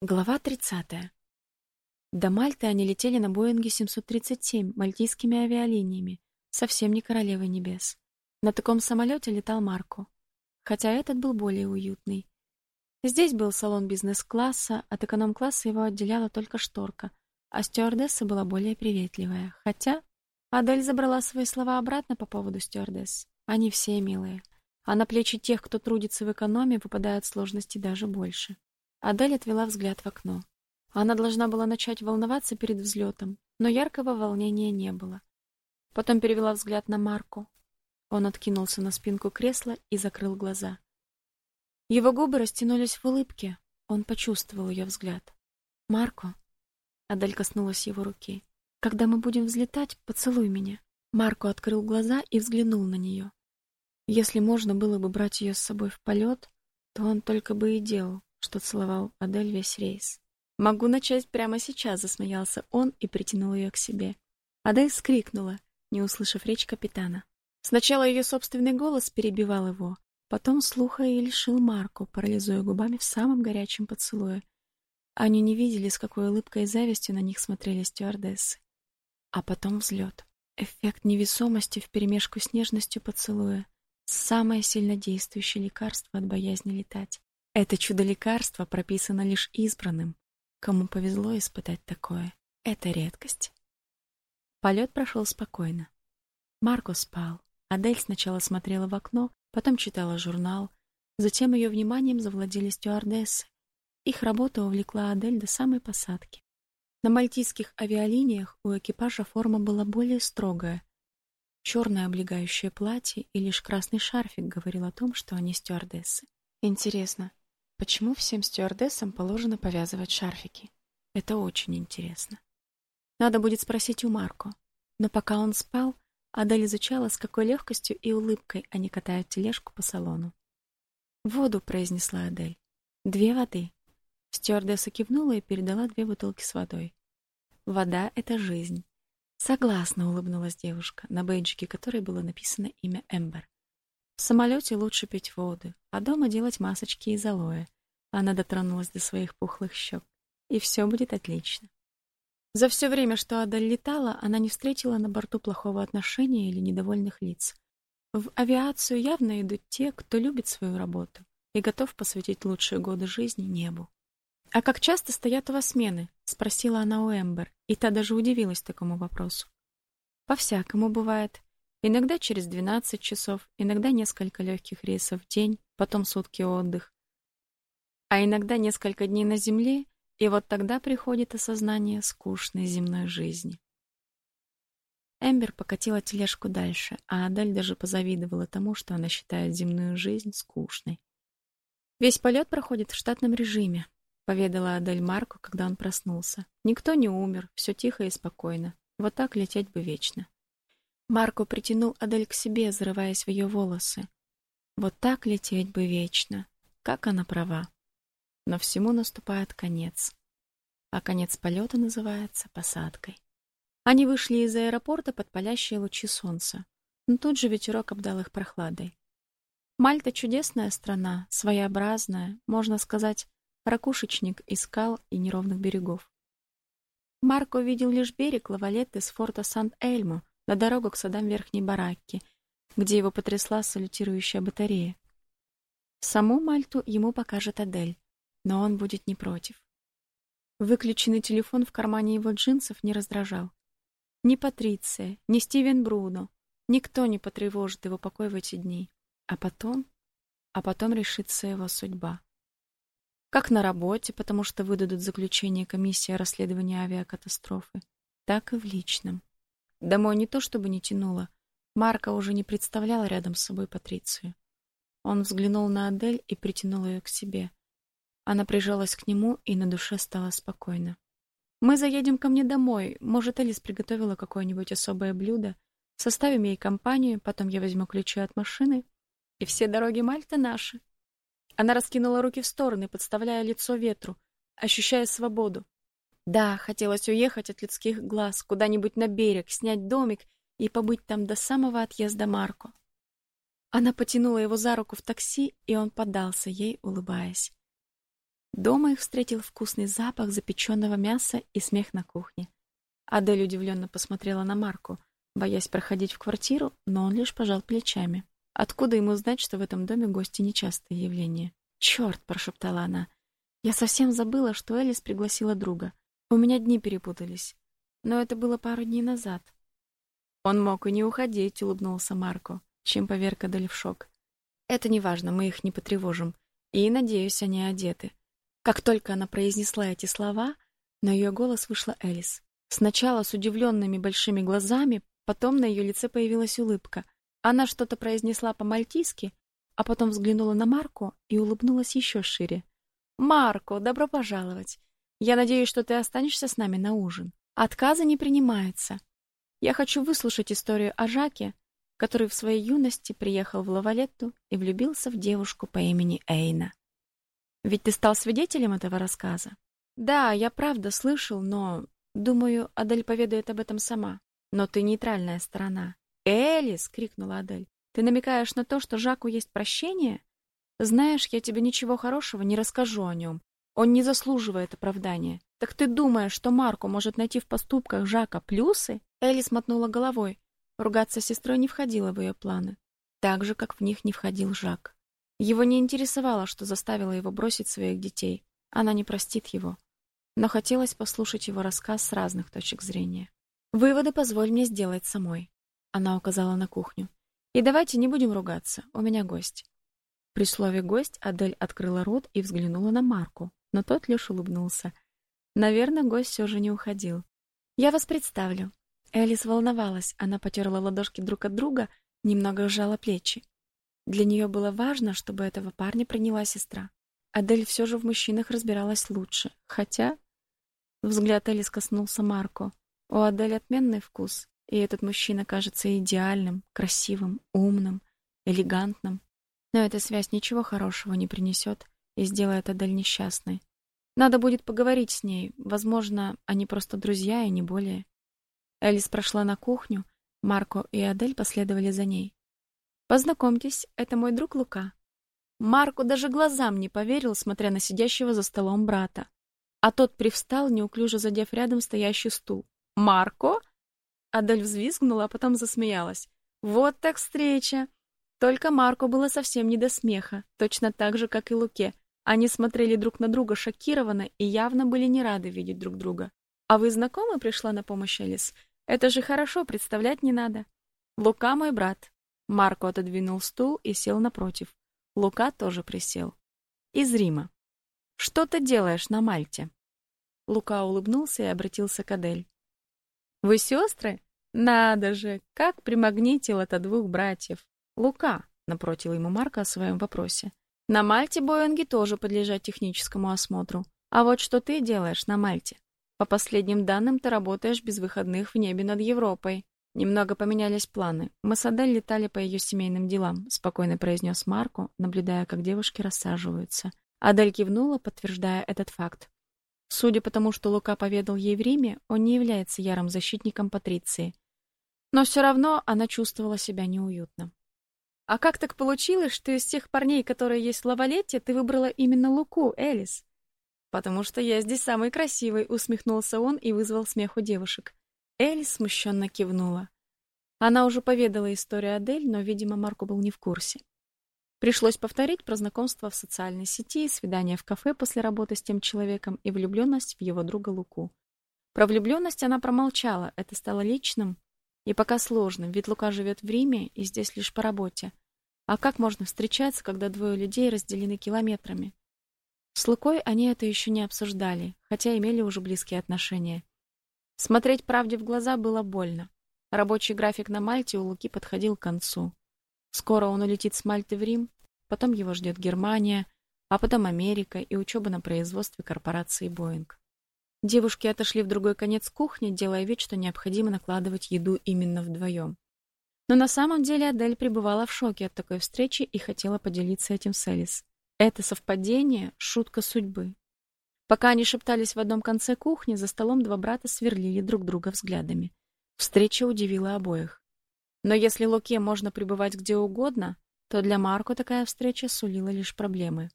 Глава 30. До Мальты они летели на Боинге 737 мальтийскими авиалиниями, совсем не королевой небес. На таком самолете летал Марко, хотя этот был более уютный. Здесь был салон бизнес-класса, от эконом-класса его отделяла только шторка, а стюардесса была более приветливая. Хотя Адель забрала свои слова обратно по поводу стюардесс. Они все милые, а на плечи тех, кто трудится в экономе, выпадают сложности даже больше. Адель отвела взгляд в окно. Она должна была начать волноваться перед взлетом, но яркого волнения не было. Потом перевела взгляд на Марку. Он откинулся на спинку кресла и закрыл глаза. Его губы растянулись в улыбке. Он почувствовал ее взгляд. "Марко", Адель коснулась его руки. "Когда мы будем взлетать, поцелуй меня". Марко открыл глаза и взглянул на нее. Если можно было бы брать ее с собой в полет, то он только бы и делал что целовал Адель весь рейс. «Могу начать прямо сейчас», — засмеялся он и притянул ее к себе. Адель вскрикнула, не услышав речь капитана. Сначала ее собственный голос перебивал его, потом слуха и лишил Марку, парализуя губами в самом горячем поцелуе. Они не видели, с какой улыбкой и завистью на них смотрели стюардессы. А потом взлет. Эффект невесомости вперемешку с нежностью поцелуя. Самое сильнодействующее лекарство от боязни летать. Это чудо-лекарство прописано лишь избранным. Кому повезло испытать такое, это редкость. Полет прошел спокойно. Марко спал. Адель сначала смотрела в окно, потом читала журнал. Затем ее вниманием завладели стюардессы. Их работа увлекла Адель до самой посадки. На мальтийских авиалиниях у экипажа форма была более строгая. Черное облегающее платье и лишь красный шарфик говорил о том, что они стюардессы. Интересно, Почему всем стюардессам положено повязывать шарфики? Это очень интересно. Надо будет спросить у Марко. Но пока он спал, Адель изучала, с какой легкостью и улыбкой они катают тележку по салону. «Воду», — произнесла Адель. «Две воды». Стюардесса кивнула и передала две бутылки с водой. «Вода — это жизнь». «Согласна», — улыбнулась девушка, на бейджике которой было написано имя Эмбер. В самолете лучше пить воду, а дома делать масочки из алоэ. Она дотронулась до своих пухлых щек. И все будет отлично. За все время, что Адель летала, она не встретила на борту плохого отношения или недовольных лиц. В авиацию явно идут те, кто любит свою работу и готов посвятить лучшие годы жизни небу. «А как часто стоят у вас смены?» — спросила она у Эмбер, и та даже удивилась такому вопросу. «По-всякому бывает. Иногда через 12 часов, иногда несколько легких рейсов в день, потом сутки отдых. А иногда несколько дней на земле, и вот тогда приходит осознание скучной земной жизни. Эмбер покатила тележку дальше, а Адель даже позавидовала тому, что она считает земную жизнь скучной. Весь полет проходит в штатном режиме, поведала Адель Марку, когда он проснулся. Никто не умер, все тихо и спокойно. Вот так лететь бы вечно. Марко притянул Адель к себе, зарываясь в ее волосы. Вот так лететь бы вечно. Как она права. Но всему наступает конец. А конец полета называется посадкой. Они вышли из аэропорта под палящие лучи солнца. Но тут же ветерок обдал их прохладой. Мальта чудесная страна, своеобразная, можно сказать, ракушечник из скал и неровных берегов. Марко видел лишь берег Лавалетты с форта Сант-Эльмо, на дорогу к садам Верхней Баракки, где его потрясла салютирующая батарея. Саму Мальту ему покажет Адель, но он будет не против. Выключенный телефон в кармане его джинсов не раздражал. Ни Патриция, ни Стивен Бруно, никто не потревожит его покой в эти дни. А потом, а потом решится его судьба. Как на работе, потому что выдадут заключение комиссии о расследовании авиакатастрофы, так и в личном. Домой не то чтобы не тянуло. Марка уже не представляла рядом с собой Патрицию. Он взглянул на Адель и притянул ее к себе. Она прижалась к нему, и на душе стало спокойно. Мы заедем ко мне домой. Может, Элис приготовила какое-нибудь особое блюдо. Составим ей компанию, потом я возьму ключи от машины, и все дороги Мальты наши. Она раскинула руки в стороны, подставляя лицо ветру, ощущая свободу. Да, хотелось уехать от людских глаз, куда-нибудь на берег, снять домик и побыть там до самого отъезда Марко. Она потянула его за руку в такси, и он поддался ей, улыбаясь. Дома их встретил вкусный запах запеченного мяса и смех на кухне. Адель удивленно посмотрела на Марку, боясь проходить в квартиру, но он лишь пожал плечами. Откуда ему знать, что в этом доме гости нечастое явление? «Черт!» — прошептала она. «Я совсем забыла, что Элис пригласила друга. У меня дни перепутались. Но это было пару дней назад». «Он мог и не уходить», — улыбнулся Марко, чем поверг Адель в шок. «Это не важно, мы их не потревожим. И, надеюсь, они одеты». Как только она произнесла эти слова, на ее голос вышла Элис. Сначала с удивленными большими глазами, потом на ее лице появилась улыбка. Она что-то произнесла по-мальтийски, а потом взглянула на Марко и улыбнулась еще шире. «Марко, добро пожаловать! Я надеюсь, что ты останешься с нами на ужин. Отказа не принимается. Я хочу выслушать историю о Жаке, который в своей юности приехал в Лавалетту и влюбился в девушку по имени Эйна. Ведь ты стал свидетелем этого рассказа. Да, я правда слышал, но думаю, Адель поведает об этом сама. Но ты нейтральная сторона. Элис, крикнула Адель. Ты намекаешь на то, что Жаку есть прощение? Знаешь, я тебе ничего хорошего не расскажу о нем. Он не заслуживает оправдания. Так ты думаешь, что Марко может найти в поступках Жака плюсы? Элис мотнула головой. Ругаться с сестрой не входило в ее планы, так же как в них не входил Жак. Его не интересовало, что заставило его бросить своих детей. Она не простит его. Но хотелось послушать его рассказ с разных точек зрения. Выводы позволь мне сделать самой. Она указала на кухню. И давайте не будем ругаться. У меня гость. При слове гость Адель открыла рот и взглянула на Марку, но тот лишь улыбнулся. Наверное, гость все же не уходил. Я вас представлю. Элис волновалась. Она потерла ладошки друг от друга, немного сжала плечи. Для нее было важно, чтобы этого парня приняла сестра. Адель все же в мужчинах разбиралась лучше, хотя взгляд Элис коснулся Марко. У Адель отменный вкус, и этот мужчина кажется идеальным, красивым, умным, элегантным. Но эта связь ничего хорошего не принесет и сделает Адель несчастной. Надо будет поговорить с ней. Возможно, они просто друзья и не более. Элис прошла на кухню, Марко и Адель последовали за ней. Познакомьтесь, это мой друг Лука. Марко даже глазам не поверил, смотря на сидящего за столом брата. А тот привстал, неуклюже задев рядом стоящий стул. Марко? Адель взвизгнула, а потом засмеялась. Вот так встреча. Только Марко было совсем не до смеха, точно так же, как и Луке. Они смотрели друг на друга шокированно и явно были не рады видеть друг друга. А вы знакомы? пришла на помощь Элис. Это же хорошо, представлять не надо. Лука мой брат. Марко отодвинул стул и сел напротив. Лука тоже присел. Из Рима. Что ты делаешь на Мальте? Лука улыбнулся и обратился к Адель. Вы сестры? Надо же, как примагнитил это двух братьев. Лука, напротив ему Марко о своем вопросе. На Мальте Боинги тоже подлежат техническому осмотру. А вот что ты делаешь на Мальте? По последним данным, ты работаешь без выходных в небе над Европой. Немного поменялись планы. Мы с Адель летали по ее семейным делам, спокойно произнес Марко, наблюдая, как девушки рассаживаются. Адель кивнула, подтверждая этот факт. Судя по тому, что Лука поведал ей в Риме, он не является ярым защитником Патриции. Но все равно она чувствовала себя неуютно. А как так получилось, что из тех парней, которые есть в Лавалете, ты выбрала именно Луку, Элис? Потому что я здесь самый красивый, усмехнулся он и вызвал смех у девушек. Элли смущенно кивнула. Она уже поведала историю Адель, но, видимо, Марко был не в курсе. Пришлось повторить про знакомство в социальной сети, свидание в кафе после работы с тем человеком и влюбленность в его друга Луку. Про влюбленность она промолчала, это стало личным и пока сложным, ведь Лука живет в Риме и здесь лишь по работе. А как можно встречаться, когда двое людей разделены километрами? С Лукой они это еще не обсуждали, хотя имели уже близкие отношения. Смотреть правде в глаза было больно. Рабочий график на Мальте у Луки подходил к концу. Скоро он улетит с Мальты в Рим, потом его ждет Германия, а потом Америка и учеба на производстве корпорации Боинг. Девушки отошли в другой конец кухни, делая вид, что необходимо накладывать еду именно вдвоем. Но на самом деле Адель пребывала в шоке от такой встречи и хотела поделиться этим с Элис. Это совпадение шутка судьбы. Пока они шептались в одном конце кухни, за столом два брата сверлили друг друга взглядами. Встреча удивила обоих. Но если Луке можно пребывать где угодно, то для Марко такая встреча сулила лишь проблемы.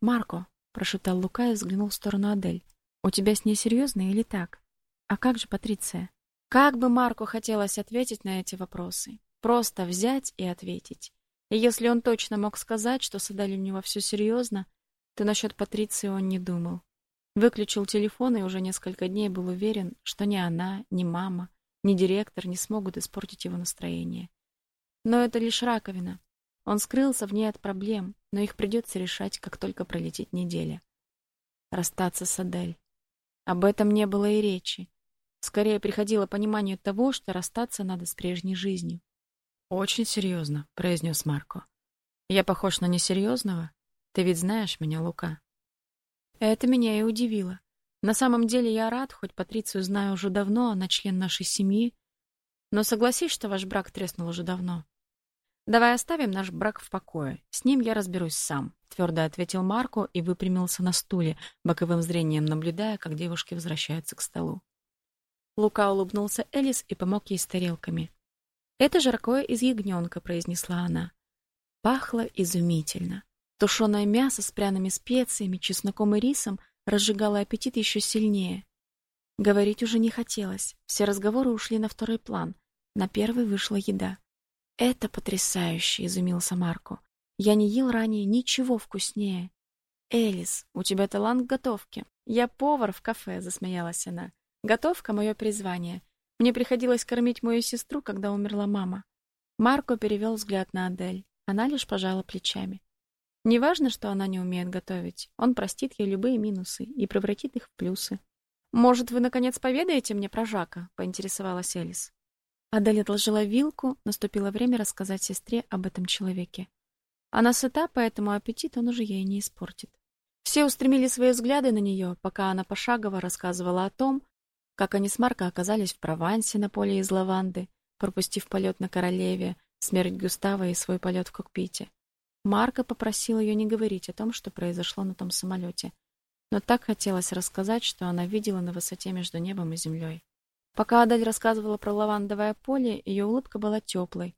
"Марко", прошептал Лука и взглянул в сторону Адель. У тебя с ней серьезно или так? А как же Патриция? Как бы Марку хотелось ответить на эти вопросы. Просто взять и ответить. И если он точно мог сказать, что с у него все серьезно, то насчет Патриции он не думал. Выключил телефон и уже несколько дней был уверен, что ни она, ни мама, ни директор не смогут испортить его настроение. Но это лишь раковина. Он скрылся в ней от проблем, но их придется решать, как только пролетит неделя. Расстаться с Адель. Об этом не было и речи. Скорее приходило понимание того, что расстаться надо с прежней жизнью. «Очень серьезно», — произнес Марко. «Я похож на несерьезного? Ты ведь знаешь меня, Лука». Это меня и удивило. На самом деле я рад, хоть Патрицию знаю уже давно, она член нашей семьи. Но согласись, что ваш брак треснул уже давно. Давай оставим наш брак в покое. С ним я разберусь сам, твердо ответил Марко и выпрямился на стуле, боковым зрением наблюдая, как девушки возвращаются к столу. Лука улыбнулся Элис и помог ей с тарелками. «Это жаркое из ягненка», — произнесла она. Пахло изумительно. Тушеное мясо с пряными специями, чесноком и рисом разжигало аппетит еще сильнее. Говорить уже не хотелось. Все разговоры ушли на второй план. На первый вышла еда. «Это потрясающе!» — изумился Марко. «Я не ел ранее ничего вкуснее». «Элис, у тебя талант к готовке. Я повар в кафе», — засмеялась она. «Готовка — мое призвание. Мне приходилось кормить мою сестру, когда умерла мама». Марко перевел взгляд на Адель. Она лишь пожала плечами. Неважно, что она не умеет готовить. Он простит ей любые минусы и превратит их в плюсы. «Может, вы, наконец, поведаете мне про Жака?» — поинтересовалась Элис. Адель отложила вилку, наступило время рассказать сестре об этом человеке. Она сыта, поэтому аппетит он уже ей не испортит. Все устремили свои взгляды на нее, пока она пошагово рассказывала о том, как они с Марко оказались в Провансе на поле из лаванды, пропустив полет на королеве, смерть Густава и свой полет в кокпите. Марко попросил ее не говорить о том, что произошло на том самолете, но так хотелось рассказать, что она видела на высоте между небом и землей. Пока Адель рассказывала про лавандовое поле, ее улыбка была теплой.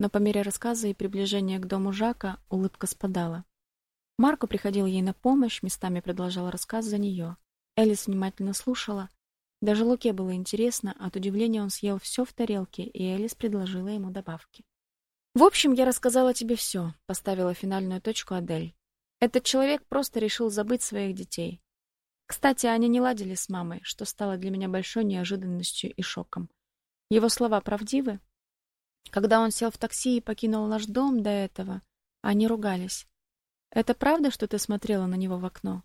Но по мере рассказа и приближения к дому Жака улыбка спадала. Марко приходил ей на помощь, местами продолжал рассказ за нее. Элис внимательно слушала. Даже Луке было интересно, от удивления он съел все в тарелке, и Элис предложила ему добавки. «В общем, я рассказала тебе все», — поставила финальную точку Адель. «Этот человек просто решил забыть своих детей. Кстати, они не ладили с мамой, что стало для меня большой неожиданностью и шоком. Его слова правдивы? Когда он сел в такси и покинул наш дом до этого, они ругались. Это правда, что ты смотрела на него в окно?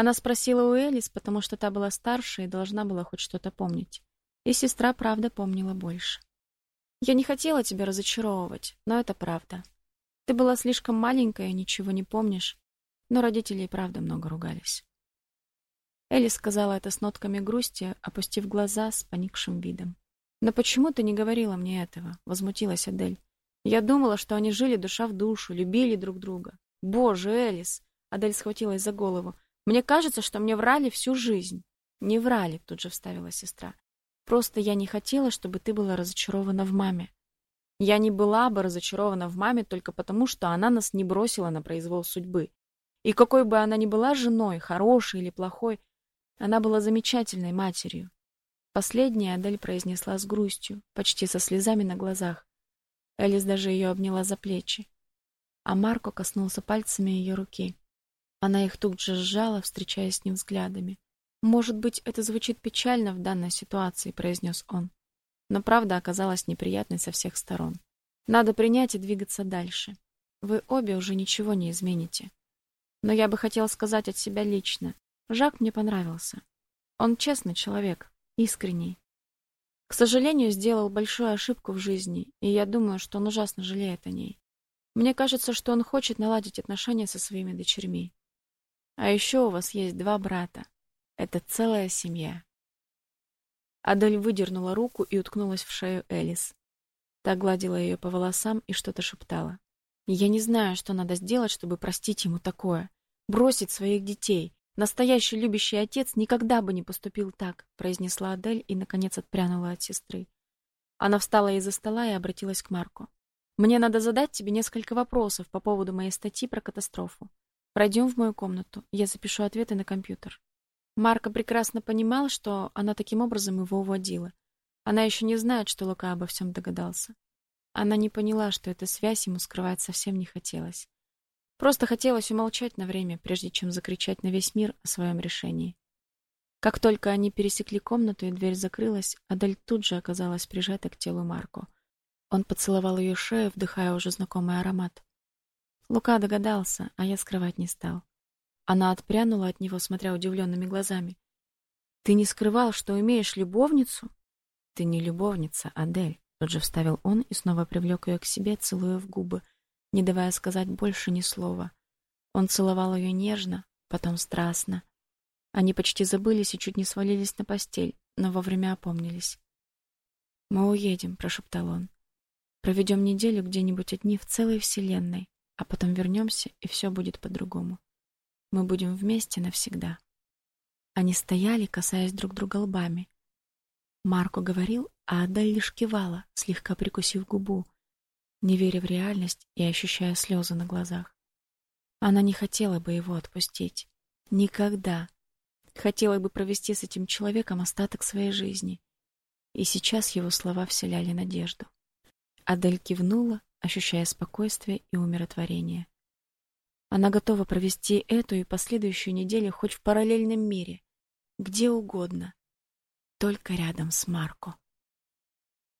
Она спросила у Элис, потому что та была старше и должна была хоть что-то помнить. И сестра правда помнила больше. Я не хотела тебя разочаровывать, но это правда. Ты была слишком маленькая и ничего не помнишь, но родители и правда много ругались. Элли сказала это с нотками грусти, опустив глаза с поникшим видом. «Но почему ты не говорила мне этого?» — возмутилась Адель. «Я думала, что они жили душа в душу, любили друг друга». «Боже, Элис!» — Адель схватилась за голову. «Мне кажется, что мне врали всю жизнь». «Не врали», — тут же вставила сестра. «Просто я не хотела, чтобы ты была разочарована в маме». «Я не была бы разочарована в маме только потому, что она нас не бросила на произвол судьбы. И какой бы она ни была женой, хорошей или плохой, она была замечательной матерью. Последнее Адель произнесла с грустью, почти со слезами на глазах. Элис даже ее обняла за плечи. А Марко коснулся пальцами ее руки. Она их тут же сжала, встречаясь с ним взглядами. «Может быть, это звучит печально в данной ситуации», — произнес он. Но правда оказалась неприятной со всех сторон. Надо принять и двигаться дальше. Вы обе уже ничего не измените. Но я бы хотела сказать от себя лично. Жак мне понравился. Он честный человек, искренний. К сожалению, сделал большую ошибку в жизни, и я думаю, что он ужасно жалеет о ней. Мне кажется, что он хочет наладить отношения со своими дочерьми. А еще у вас есть два брата. Это целая семья. Адель выдернула руку и уткнулась в шею Элис. Та гладила ее по волосам и что-то шептала. Я не знаю, что надо сделать, чтобы простить ему такое. Бросить своих детей, Настоящий любящий отец никогда бы не поступил так, произнесла Адель и наконец отпрянула от сестры. Она встала из-за стола и обратилась к Марку. Мне надо задать тебе несколько вопросов по поводу моей статьи про катастрофу. Пройдем в мою комнату. Я запишу ответы на компьютер. Марка прекрасно понимал, что она таким образом его уводила. Она еще не знает, что Лука обо всем догадался. Она не поняла, что эта связь ему скрывать совсем не хотелось. Просто хотелось умолчать на время, прежде чем закричать на весь мир о своем решении. Как только они пересекли комнату и дверь закрылась, Адель тут же оказалась прижата к телу Марко. Он поцеловал ее шею, вдыхая уже знакомый аромат. Лука догадался, а я скрывать не стал. Она отпрянула от него, смотря удивленными глазами. Ты не скрывал, что имеешь любовницу? Ты не любовница, Адель, тут же вставил он и снова привлек ее к себе, целуя в губы, не давая сказать больше ни слова. Он целовал ее нежно, потом страстно. Они почти забылись и чуть не свалились на постель, но вовремя опомнились. «Мы уедем», — прошептал он. «Проведем неделю где-нибудь одни в целой вселенной, а потом вернемся, и все будет по-другому. Мы будем вместе навсегда». Они стояли, касаясь друг друга лбами. Марко говорил, а Адель лишь кивала, слегка прикусив губу, не веря в реальность и ощущая слезы на глазах. Она не хотела бы его отпустить. Никогда. Хотела бы провести с этим человеком остаток своей жизни. И сейчас его слова вселяли надежду. Адель кивнула, ощущая спокойствие и умиротворение. Она готова провести эту и последующую неделю хоть в параллельном мире, где угодно, только рядом с Марко.